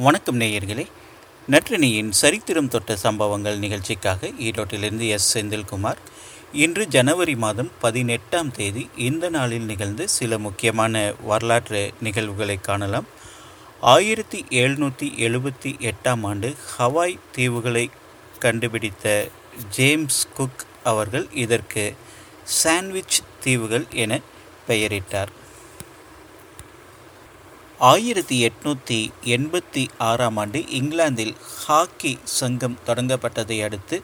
வணக்கம் நேயர்களே. நற்றினியின் சரித்திரம் தொட்ட சம்பவங்கள் நிகழ்ச்சிக்காக ஈரோட்டிலிருந்து எஸ். செந்தில்குமார். இன்று ஜனவரி மாதம் பதினெட்டாம் தேதி இந்த நாளில் நிகழ்ந்து சில முக்கியமான வரலாற்று நிகழ்வுகளை காணலாம். ஆயிரத்தி எழுநூற்றி எழுபத்தி எட்டாம் ஆண்டு ஹவாய் தீவுகளை கண்டுபிடித்த ஜேம்ஸ் குக் அவர்கள் இதற்கு சாண்ட்விச் தீவுகள் என பெயரிட்டார். ஆயிரத்தி எட்நூற்றி எண்பத்தி ஆறாம் ஆண்டு இங்கிலாந்தில் ஹாக்கி சங்கம் தொடங்கப்பட்டதை அடுத்து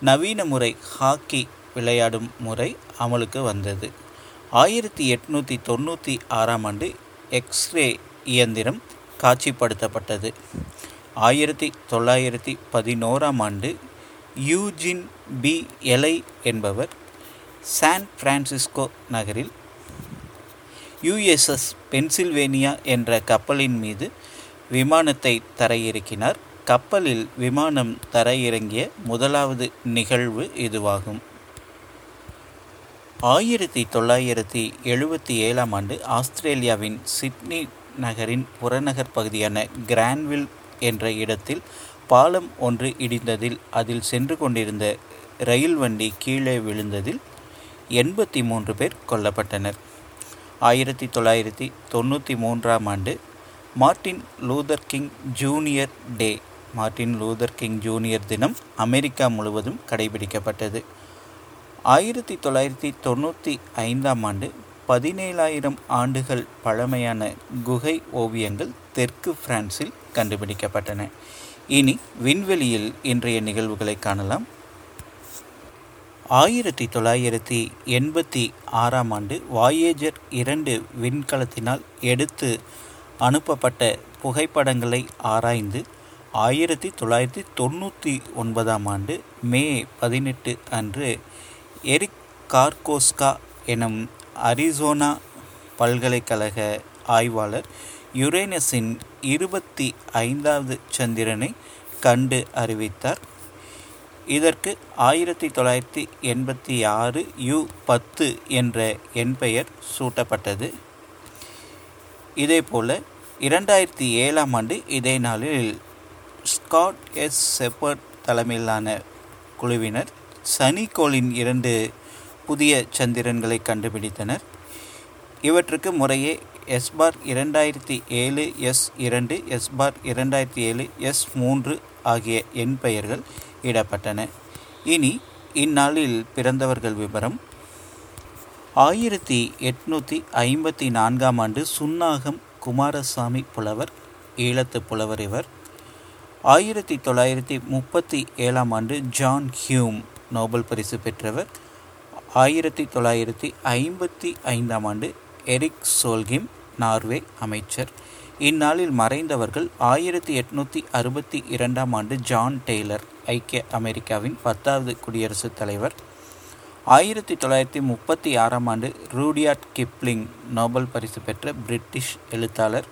நவீன முறை ஹாக்கி விளையாடும் முறை அமலுக்கு வந்தது. ஆயிரத்தி எட்நூற்றி தொண்ணூற்றி ஆறாம் ஆண்டு எக்ஸ்ரே இயந்திரம் காட்சிப்படுத்தப்பட்டது. ஆயிரத்தி தொள்ளாயிரத்தி பதினோராம் ஆண்டு யூஜின் பி எலை என்பவர் சான் பிரான்சிஸ்கோ நகரில் யுஎஸ்எஸ் பென்சில்வேனியா என்ற கப்பலின் மீது விமானத்தை தரையிறக்கினார். கப்பலில் விமானம் தரையிறங்கிய முதலாவது நிகழ்வு இதுவாகும். ஆயிரத்தி தொள்ளாயிரத்தி எழுபத்தி ஏழாம் ஆண்டு ஆஸ்திரேலியாவின் சிட்னி நகரின் புறநகர் பகுதியான கிரான்வில் என்ற இடத்தில் பாலம் ஒன்று இடிந்ததில் அதில் சென்று கொண்டிருந்த ரயில் வண்டி கீழே விழுந்ததில் எண்பத்தி மூன்று பேர் கொல்லப்பட்டனர். ஆயிரத்தி தொள்ளாயிரத்தி தொண்ணூற்றி மூன்றாம் ஆண்டு Martin Luther King junior day Martin Luther King junior தினம் அமெரிக்கா முழுவதும் கடைபிடிக்கப்பட்டது. ஆயிரத்தி தொள்ளாயிரத்தி தொண்ணூற்றி ஐந்தாம் ஆண்டு பதினேழாயிரம் ஆண்டுகள் பழமையான குகை ஓவியங்கள் தெற்கு பிரான்சில் கண்டுபிடிக்கப்பட்டன. இனி விண்வெளியில் இன்றைய நிகழ்வுகளை காணலாம். ஆயிரத்தி தொள்ளாயிரத்தி எண்பத்தி ஆறாம் ஆண்டு வாயேஜர் இரண்டு விண்கலத்தினால் எடுத்து அனுப்பப்பட்ட புகைப்படங்களை ஆராய்ந்து ஆயிரத்தி தொள்ளாயிரத்தி தொண்ணூற்றி ஒன்பதாம் ஆண்டு மே பதினெட்டு அன்று எரிக் கார்கோஸ்கா எனும் அரிசோனா பல்கலைக்கழக ஆய்வாளர் யுரேனஸின் இருபத்தி ஐந்தாவது சந்திரனை கண்டு அறிவித்தார். இதற்கு ஆயிரத்தி தொள்ளாயிரத்தி எண்பத்தி ஆறு யு பத்து என்ற எண் பெயர் சூட்டப்பட்டது. இதேபோல் இரண்டாயிரத்தி ஏழாம் ஆண்டு இதே நாளில் ஸ்காட் எஸ் செப்பர்ட் தலைமையிலான குழுவினர் சனிக்கோளின் இரண்டு புதிய சந்திரன்களை கண்டுபிடித்தனர். இவற்றுக்கு முறையே எஸ்பார் இரண்டாயிரத்தி ஏழு எஸ் இரண்டு எஸ்பார் இரண்டாயிரத்தி ஏழு எஸ் மூன்று ஆகிய எண் பெயர்கள் இடப்பட்டன. இனி இந்நாளில் பிறந்தவர்கள் விவரம் ஆயிரத்தி எட்நூற்றி ஐம்பத்தி நான்காம் ஆண்டு சுன்னாகம் குமாரசாமி புலவர் ஈழத்து புலவர் இவர். ஆயிரத்தி தொள்ளாயிரத்தி முப்பத்தி ஏழாம் ஆண்டு ஜான் ஹியூம் நோபல் பரிசு பெற்றவர். ஆயிரத்தி தொள்ளாயிரத்தி ஐம்பத்தி ஐந்தாம் ஆண்டு எரிக் சோல்கிம் நார்வே அமைச்சர். இந்நாளில் மறைந்தவர்கள் ஆயிரத்தி எட்நூற்றி அறுபத்தி இரண்டாம் ஆண்டு ஜான் டெய்லர் ஐக்கிய அமெரிக்காவின் பத்தாவது குடியரசுத் தலைவர். ஆயிரத்தி தொள்ளாயிரத்தி முப்பத்தி ஆறாம் ஆண்டு ரூடியாட் கிப்ளிங் நோபல் பரிசு பெற்ற பிரிட்டிஷ் எழுத்தாளர்.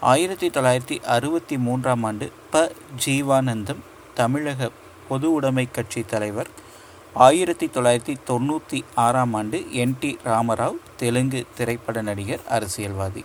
ஆயிரத்தி தொள்ளாயிரத்தி அறுபத்தி மூன்றாம் ஆண்டு ப. ஜீவானந்தம் தமிழக பொது உடைமை கட்சி தலைவர். ஆயிரத்தி தொள்ளாயிரத்தி தொண்ணூற்றி ஆறாம் ஆண்டு என். டி. ராமராவ் தெலுங்கு திரைப்பட நடிகர் அரசியல்வாதி.